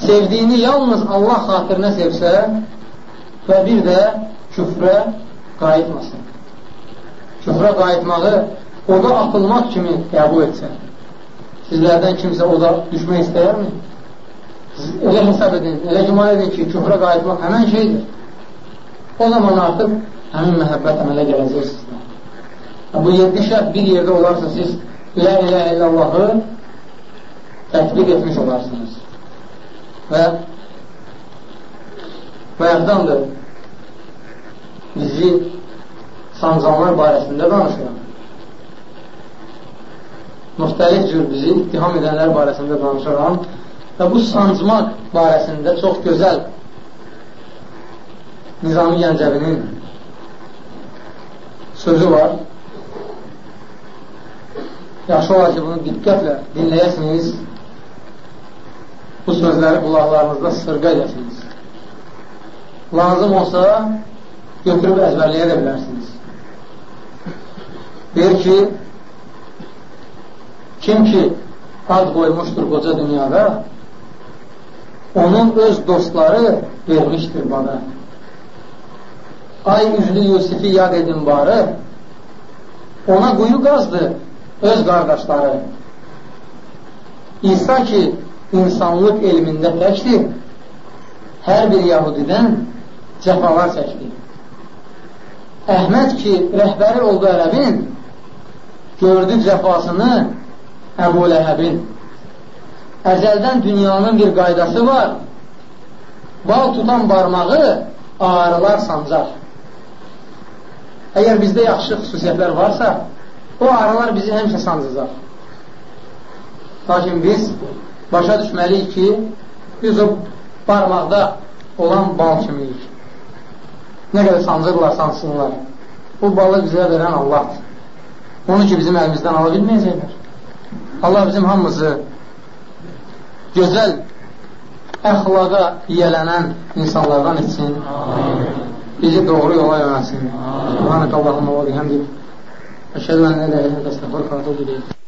sevdiyini yalnız Allah xatirinə sevsə və bir də küfrə qayıtmasın. Küfrə qayıtmağı oda atılmaq kimi qəbul etsin. Sizlərdən kimsə oda düşmək istəyərmi? Siz elə hesab edin, elə güman edin ki, küfrə qayıtmaq həmən şeydir. O zaman artıq həmin məhəbbət əmələ gələcək sizdə. Bu yedi şərt bir yerdə olarsa siz Lə ilə illallahı tətbiq etmiş olarsınız. Və bayaqdandır bizi sancılanlar barəsində danışıram. Müxtəlif cür bizi ittiham edənlər barəsində danışıram və bu sancmaq barəsində çox gözəl Nizami Gəncəvinin sözü var. Yaxşı olar ki, bunu diqqətlə dinləyəsiniz, bu sözləri qulaqlarınızda sırqa edəsiniz. Lazım olsa, götürüb əzbərləyə də bilərsiniz. Deyir ki, kim ki ad qoymuşdur qoca dünyada, onun öz dostları vermişdir bana. Ay üzlü Yusifi yad edin barı, ona quyu qazdı öz qardaşları. İsa ki, insanlıq elmində təkdir, hər bir yahudidən cəfalar çəkdi. Əhməd ki, rəhbəri oldu ərəbin, gördü cəfasını Əbu Ləhəbin. Əzəldən dünyanın bir qaydası var, bal tutan barmağı ağrılar sancar. Əgər bizdə yaxşı xüsusiyyətlər varsa, o ağrılar bizi həmişə sancacaq. Lakin biz başa düşməliyik ki, biz o barmaqda olan bal kimiyik. Nə qədər sancırlar, sansınlar. Bu balı bizə verən Allahdır. Onu ki, bizim əlimizdən ala bilməyəcəklər. Allah bizim hamımızı gözəl əxlaqa yiyələnən insanlardan etsin. Bizi doğru yola yönətsin. Subhanək Allahımma və bihəmdik. Əşhədu ən lə ilə ilə təstəxvər xatıb edəyik.